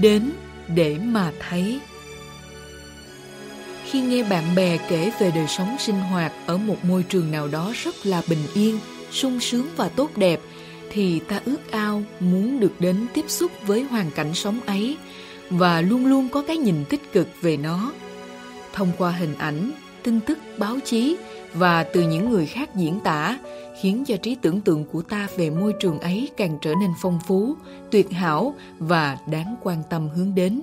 đến để mà thấy. Khi nghe bạn bè kể về đời sống sinh hoạt ở một môi trường nào đó rất là bình yên, sung sướng và tốt đẹp, thì ta ước ao muốn được đến tiếp xúc với hoàn cảnh sống ấy và luôn luôn có cái nhìn tích cực về nó. Thông qua hình ảnh, tin tức, báo chí và từ những người khác diễn tả khiến cho trí tưởng tượng của ta về môi trường ấy càng trở nên phong phú, tuyệt hảo và đáng quan tâm hướng đến.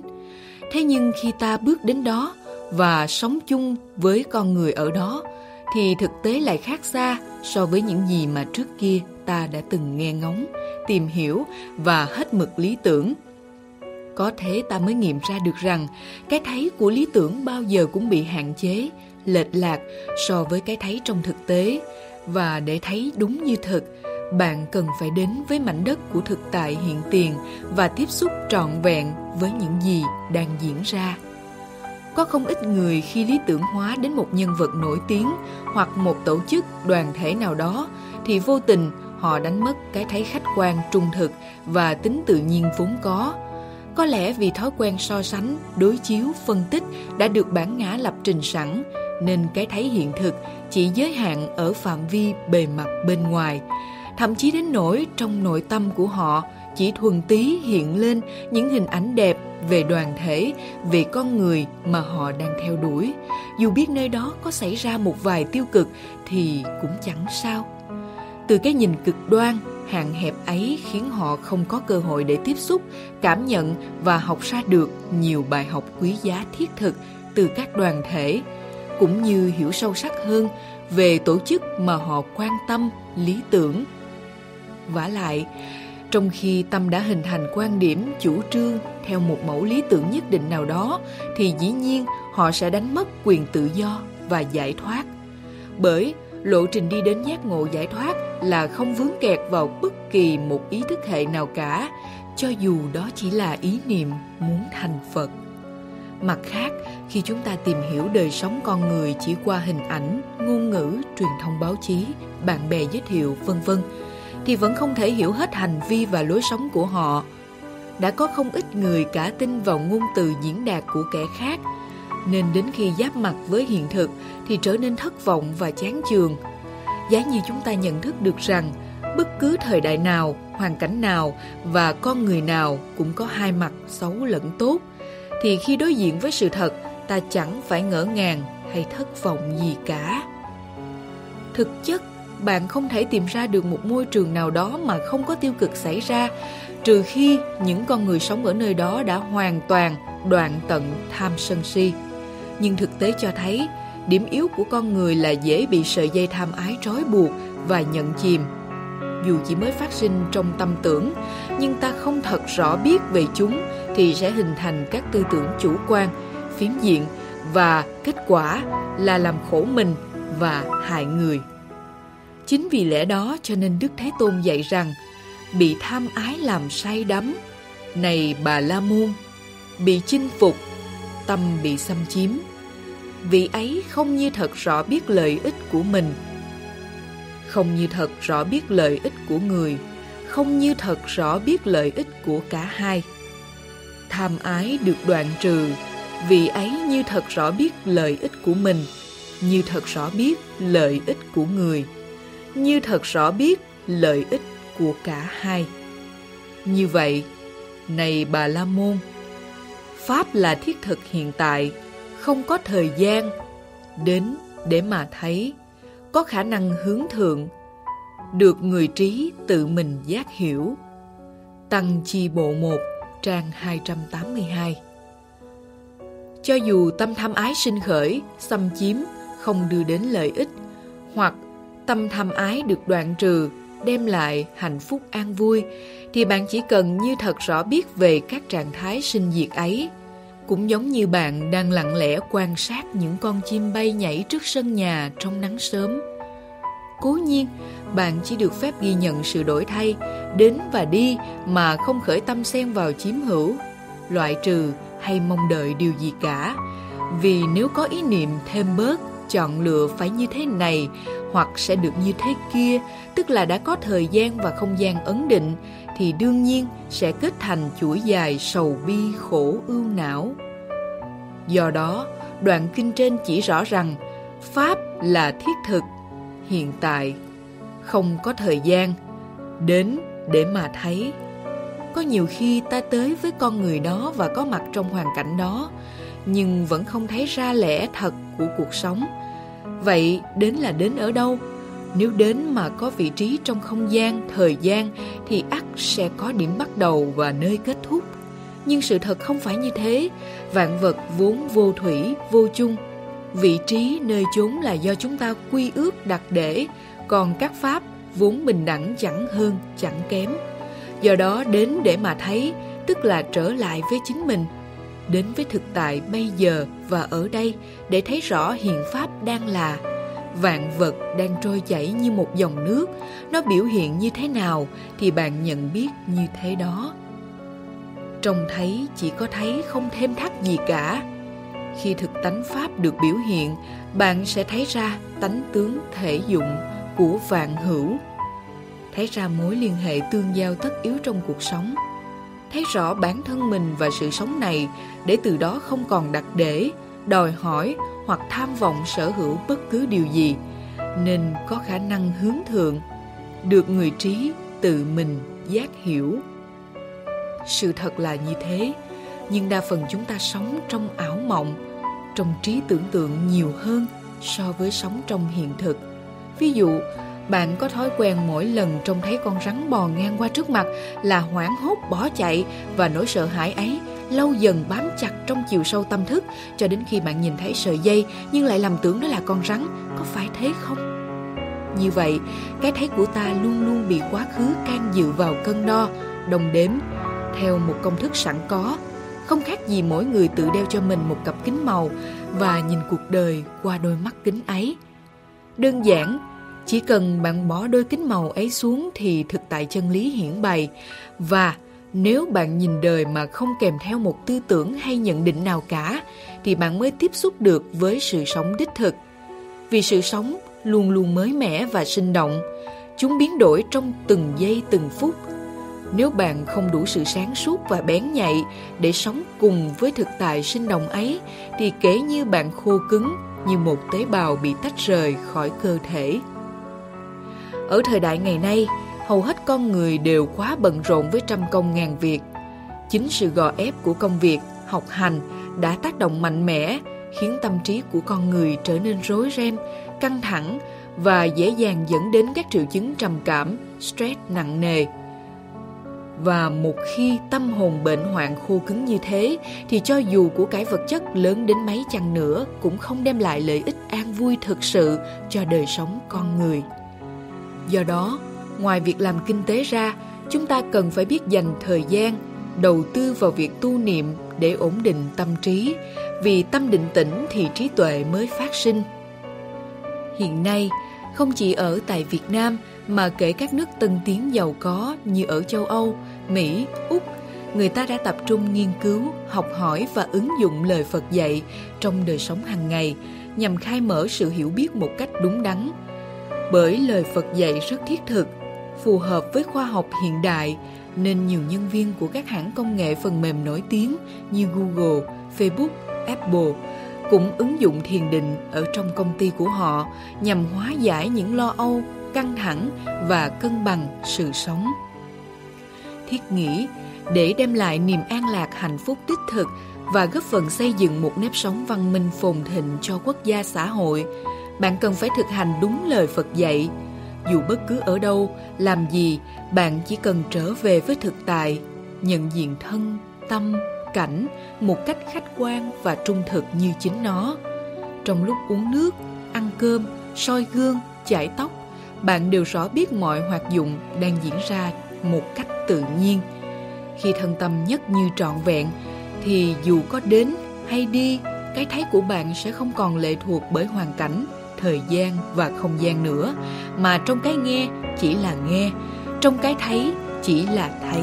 Thế nhưng khi ta bước đến đó và sống chung với con người ở đó thì thực tế lại khác xa so với những gì mà trước kia ta đã từng nghe ngóng, tìm hiểu và hết mực lý tưởng. Có thế ta mới nghiệm ra được rằng cái thấy của lý tưởng bao giờ cũng bị hạn chế, lệch lạc so với cái thấy trong thực tế. Và để thấy đúng như thực, bạn cần phải đến với mảnh đất của thực tại hiện tiền và tiếp xúc trọn vẹn với những gì đang diễn ra. Có không ít người khi lý tưởng hóa đến một nhân vật nổi tiếng hoặc một tổ chức đoàn thể nào đó thì vô tình họ đánh mất cái thấy khách quan trung thực và tính tự nhiên vốn có. Có lẽ vì thói quen so sánh, đối chiếu, phân tích đã được bản ngã lập trình sẵn nên cái thấy hiện thực chỉ giới hạn ở phạm vi bề mặt bên ngoài. Thậm chí đến nỗi trong nội tâm của họ chỉ thuần tí hiện lên những hình ảnh đẹp về đoàn thể, về con người mà họ đang theo đuổi. Dù biết nơi đó có xảy ra một vài tiêu cực thì cũng chẳng sao. Từ cái nhìn cực đoan, hạn hẹp ấy khiến họ không có cơ hội để tiếp xúc, cảm nhận và học ra được nhiều bài học quý giá thiết thực từ các đoàn thể cũng như hiểu sâu sắc hơn về tổ chức mà họ quan tâm, lý tưởng. Vả lại, trong khi tâm đã hình thành quan điểm, chủ trương theo một mẫu lý tưởng nhất định nào đó, thì dĩ nhiên họ sẽ đánh mất quyền tự do và giải thoát. Bởi lộ trình đi đến giác ngộ giải thoát là không vướng kẹt vào bất kỳ một ý thức hệ nào cả, cho dù đó chỉ là ý niệm muốn thành phật mặt khác, khi chúng ta tìm hiểu đời sống con người chỉ qua hình ảnh, ngôn ngữ, truyền thông báo chí, bạn bè giới thiệu, vân vân, thì vẫn không thể hiểu hết hành vi và lối sống của họ. Đã có không ít người cả tin vào ngôn từ diễn đạt của kẻ khác. Nên đến khi giáp mặt với hiện thực thì trở nên thất vọng và chán chường. Giá như chúng ta nhận thức được rằng, bất cứ thời đại nào, hoàn cảnh nào và con người nào cũng có hai mặt xấu lẫn tốt thì khi đối diện với sự thật, ta chẳng phải ngỡ ngàng hay thất vọng gì cả. Thực chất, bạn không thể tìm ra được một môi trường nào đó mà không có tiêu cực xảy ra, trừ khi những con người sống ở nơi đó đã hoàn toàn đoạn tận tham sân si. Nhưng thực tế cho thấy, điểm yếu của con người là dễ bị sợi dây tham ái trói buộc và nhận chìm dù chỉ mới phát sinh trong tâm tưởng, nhưng ta không thật rõ biết về chúng thì sẽ hình thành các tư tưởng chủ quan, phiến diện và kết quả là làm khổ mình và hại người. Chính vì lẽ đó cho nên đức thế tôn dạy rằng, bị tham ái làm say đắm, này bà la môn, bị chinh phục, tâm bị xâm chiếm. Vị ấy không như thật rõ biết lợi ích của mình không như thật rõ biết lợi ích của người, không như thật rõ biết lợi ích của cả hai. Tham ái được đoạn trừ vị ấy như thật rõ biết lợi ích của mình, như thật rõ biết lợi ích của người, như thật rõ biết lợi ích của cả hai. Như vậy, này bà la môn, pháp là thiết thực hiện tại, không có thời gian đến để mà thấy có khả năng hướng thượng, được người trí tự mình giác hiểu. Tăng chi bộ 1 trang 282 cho dù tâm tham ái sinh khởi, xâm chiếm, không đưa đến lợi ích, hoặc tâm tham ái được đoạn trừ, đem lại hạnh phúc an vui, thì bạn chỉ cần như thật rõ biết về các trạng thái sinh diệt ấy cũng giống như bạn đang lặng lẽ quan sát những con chim bay nhảy trước sân nhà trong nắng sớm. Cố nhiên, bạn chỉ được phép ghi nhận sự đổi thay, đến và đi mà không khởi tâm xen vào chiếm hữu, loại trừ hay mong đợi điều gì cả. Vì nếu có ý niệm thêm bớt, chọn lựa phải như thế này hoặc sẽ được như thế kia, tức là đã có thời gian và không gian ấn định, thì đương nhiên sẽ kết thành chuỗi dài sầu bi khổ ưu não. Do đó, đoạn kinh trên chỉ rõ rằng Pháp là thiết thực, hiện tại, không có thời gian, đến để mà thấy. Có nhiều khi ta tới với con người đó và có mặt trong hoàn cảnh đó, nhưng vẫn không thấy ra lẽ thật của cuộc sống. Vậy đến là đến ở đâu? Nếu đến mà có vị trí trong không gian, thời gian thì ắt sẽ có điểm bắt đầu và nơi kết thúc. Nhưng sự thật không phải như thế, vạn vật vốn vô thủy, vô chung. Vị trí nơi chốn là do chúng ta quy ước đặt để, còn các pháp vốn bình đẳng chẳng hơn, chẳng kém. Do đó đến để mà thấy, tức là trở lại với chính mình, đến với thực tại bây giờ và ở đây để thấy rõ hiện pháp đang là. Vạn vật đang trôi chảy như một dòng nước, nó biểu hiện như thế nào thì bạn nhận biết như thế đó. Trông thấy chỉ có thấy không thêm thắt gì cả. Khi thực tánh pháp được biểu hiện, bạn sẽ thấy ra tánh tướng thể dụng của vạn hữu. Thấy ra mối liên hệ tương giao tất yếu trong cuộc sống thấy rõ bản thân mình và sự sống này, để từ đó không còn đặt để, đòi hỏi hoặc tham vọng sở hữu bất cứ điều gì, nên có khả năng hướng thượng, được người trí tự mình giác hiểu. Sự thật là như thế, nhưng đa phần chúng ta sống trong ảo mộng, trong trí tưởng tượng nhiều hơn so với sống trong hiện thực. Ví dụ bạn có thói quen mỗi lần trông thấy con rắn bò ngang qua trước mặt là hoảng hốt bỏ chạy và nỗi sợ hãi ấy lâu dần bám chặt trong chiều sâu tâm thức cho đến khi bạn nhìn thấy sợi dây nhưng lại lầm tưởng đó là con rắn, có phải thế không? Như vậy, cái thấy của ta luôn luôn bị quá khứ can dự vào cân đo, đồng đếm, theo một công thức sẵn có, không khác gì mỗi người tự đeo cho mình một cặp kính màu và nhìn cuộc đời qua đôi mắt kính ấy. Đơn giản, chỉ cần bạn bỏ đôi kính màu ấy xuống thì thực tại chân lý hiển bày và nếu bạn nhìn đời mà không kèm theo một tư tưởng hay nhận định nào cả thì bạn mới tiếp xúc được với sự sống đích thực. Vì sự sống luôn luôn mới mẻ và sinh động, chúng biến đổi trong từng giây từng phút. Nếu bạn không đủ sự sáng suốt và bén nhạy để sống cùng với thực tại sinh động ấy thì kể như bạn khô cứng như một tế bào bị tách rời khỏi cơ thể. Ở thời đại ngày nay, hầu hết con người đều quá bận rộn với trăm công ngàn việc. Chính sự gò ép của công việc, học hành đã tác động mạnh mẽ, khiến tâm trí của con người trở nên rối ren, căng thẳng và dễ dàng dẫn đến các triệu chứng trầm cảm, stress nặng nề. Và một khi tâm hồn bệnh hoạn khô cứng như thế thì cho dù của cải vật chất lớn đến mấy chăng nữa cũng không đem lại lợi ích an vui thực sự cho đời sống con người. Do đó, ngoài việc làm kinh tế ra, chúng ta cần phải biết dành thời gian, đầu tư vào việc tu niệm để ổn định tâm trí, vì tâm định tĩnh thì trí tuệ mới phát sinh. Hiện nay, không chỉ ở tại Việt Nam mà kể các nước tân tiến giàu có như ở châu Âu, Mỹ, Úc, người ta đã tập trung nghiên cứu, học hỏi và ứng dụng lời Phật dạy trong đời sống hàng ngày nhằm khai mở sự hiểu biết một cách đúng đắn. Bởi lời Phật dạy rất thiết thực, phù hợp với khoa học hiện đại nên nhiều nhân viên của các hãng công nghệ phần mềm nổi tiếng như Google, Facebook, Apple cũng ứng dụng thiền định ở trong công ty của họ nhằm hóa giải những lo âu, căng thẳng và cân bằng sự sống. Thiết nghĩ để đem lại niềm an lạc hạnh phúc đích thực và góp phần xây dựng một nếp sống văn minh phồn thịnh cho quốc gia xã hội, bạn cần phải thực hành đúng lời Phật dạy – dù bất cứ ở đâu, làm gì, bạn chỉ cần trở về với thực tại, nhận diện thân, tâm, cảnh một cách khách quan và trung thực như chính nó. Trong lúc uống nước, ăn cơm, soi gương, chải tóc, bạn đều rõ biết mọi hoạt dụng đang diễn ra một cách tự nhiên. Khi thân tâm nhất như trọn vẹn, thì dù có đến hay đi, cái thấy của bạn sẽ không còn lệ thuộc bởi hoàn cảnh thời gian và không gian nữa, mà trong cái nghe chỉ là nghe, trong cái thấy chỉ là thấy.